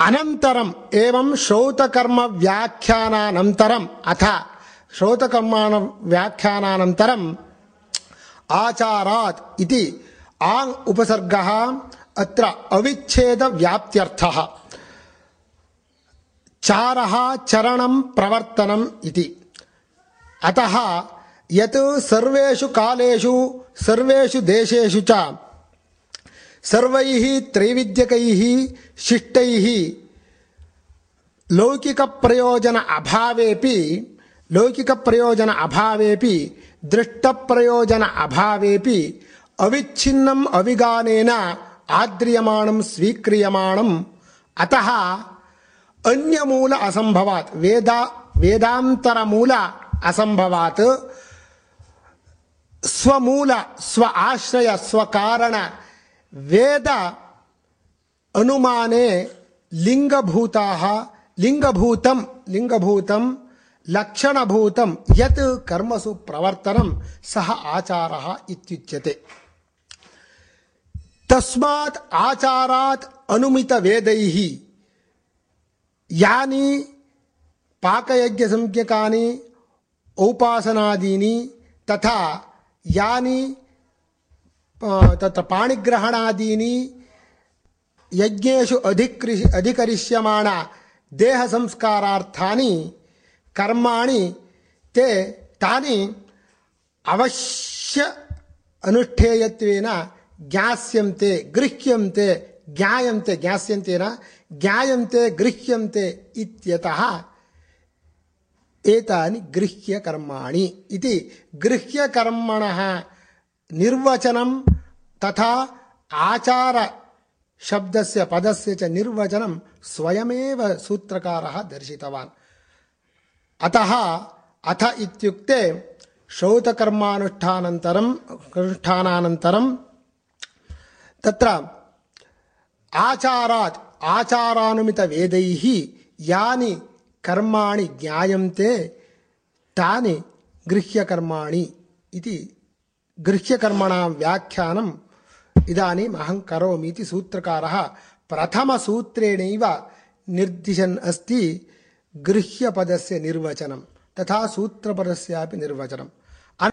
అనంతరం ఏం శ్రౌతకర్మ వ్యాఖ్యానానంతరం అథ శ్రౌతకర్మాణ వ్యాఖ్యానానంతరం ఆచారాత్ ఇది ఆంగ్ ఉపసర్గ అత్ర అవిచ్ఛేద వ్యాప్త్యర్థ. చార చరణం ప్రవర్తనం ఇది. అత యత్ సర్వేషు కాలేషు సర్వేషు దేశేషు చ సర్వై త్రైవిద్యకై శిష్టై లౌకిక ప్రయోజన అభావేపి లౌకిక ప్రయోజన అభావేపి దృష్ట ప్రయోజన అభావేపి అవిచ్ఛిన్నం అవిగానేన ఆద్రియమాణం స్వీక్రియమాణం అత అన్యమూల అసంభవాత్ వేద వేదాంతరమూల అసంభవాత్ స్వమూల స్వ ఆశ్రయ స్వకారణ वेद अनुमाने लिंगभूता लिङ्गभूतं लिङ्गभूतं लक्षणभूतं यत् कर्मसु प्रवर्तनं सः आचारः इत्युच्यते। तस्मात् आचारात् अनुमितवेदैः, यानि पाकयज्ञसंज्ञकानि, औपासनादीनि, तथा यानि तत्र पाणिग्रहणादीनि यज्ञेषु अधिकृ अधिकरिष्यमाणा देहसंस्कारार्थानि, कर्माणि, ते तानि अवश्य अनुष्ठेयत्वेन ज्ञास्यन्ते, गृह्यन्ते, ज्ञायन्ते ज्ञास्यन्ते न ज्ञायन्ते, गृह्यन्ते इत्यतः एतानि गृह्यकर्माणि इति गृह्यकर्मणः నిర్వచనం తథా ఆచార శబ్దస్య పదస్య చ నిర్వచనం స్వయమేవ సూత్రకారः దర్శితవాన్ అతः అథ ఇత్యుక్తే శ్రౌతకర్మానుష్ఠానంతరం అనుష్ఠానానంతరం తత్ర ఆచారాత్ ఆచారానుమిత వేదైః యాని కర్మాణి జ్ఞాయంతే తాని గృహ్యకర్మాణి ఇది गृह्यकर्मणां व्याख्यानम् इदानीम् अहं करोमि सूत्रकार। प्रथम सूत्रेण निर्दिशन् अस्ति गृह्यपदस्य निर्वचनं तथा सूत्रपदस्यापि निर्वचनं